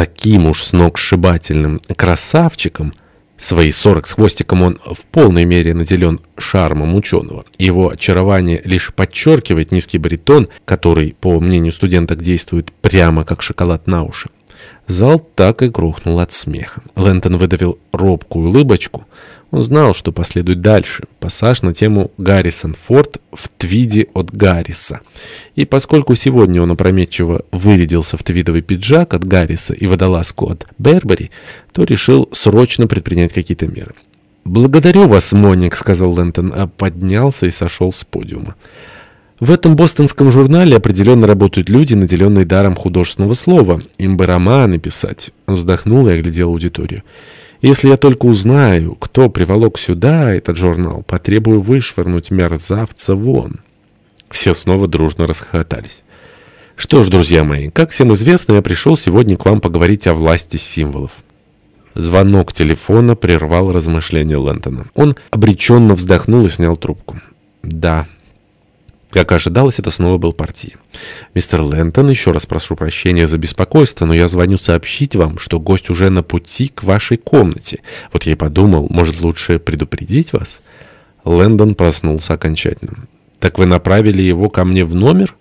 таким уж сногсшибательным красавчиком, в свои сорок с хвостиком он в полной мере наделен шармом ученого. Его очарование лишь подчеркивает низкий баритон, который, по мнению студенток, действует прямо как шоколад на уши. Зал так и грохнул от смеха. Лэнтон выдавил робкую улыбочку. Он знал, что последует дальше. Пассаж на тему «Гаррисон Форд в твиде от Гарриса». И поскольку сегодня он опрометчиво вырядился в твидовый пиджак от Гарриса и водолазку от Бербери, то решил срочно предпринять какие-то меры. «Благодарю вас, Моник», — сказал Лэнтон, а поднялся и сошел с подиума. В этом бостонском журнале определенно работают люди, наделенные даром художественного слова. Им бы романы писать. Он вздохнул и оглядел аудиторию. Если я только узнаю, кто приволок сюда этот журнал, потребую вышвырнуть мерзавца вон». Все снова дружно расхохотались. «Что ж, друзья мои, как всем известно, я пришел сегодня к вам поговорить о власти символов». Звонок телефона прервал размышления Лэнтона. Он обреченно вздохнул и снял трубку. «Да». Как ожидалось, это снова был партия. «Мистер Лэнтон, еще раз прошу прощения за беспокойство, но я звоню сообщить вам, что гость уже на пути к вашей комнате. Вот я и подумал, может, лучше предупредить вас?» Лэндон проснулся окончательно. «Так вы направили его ко мне в номер?»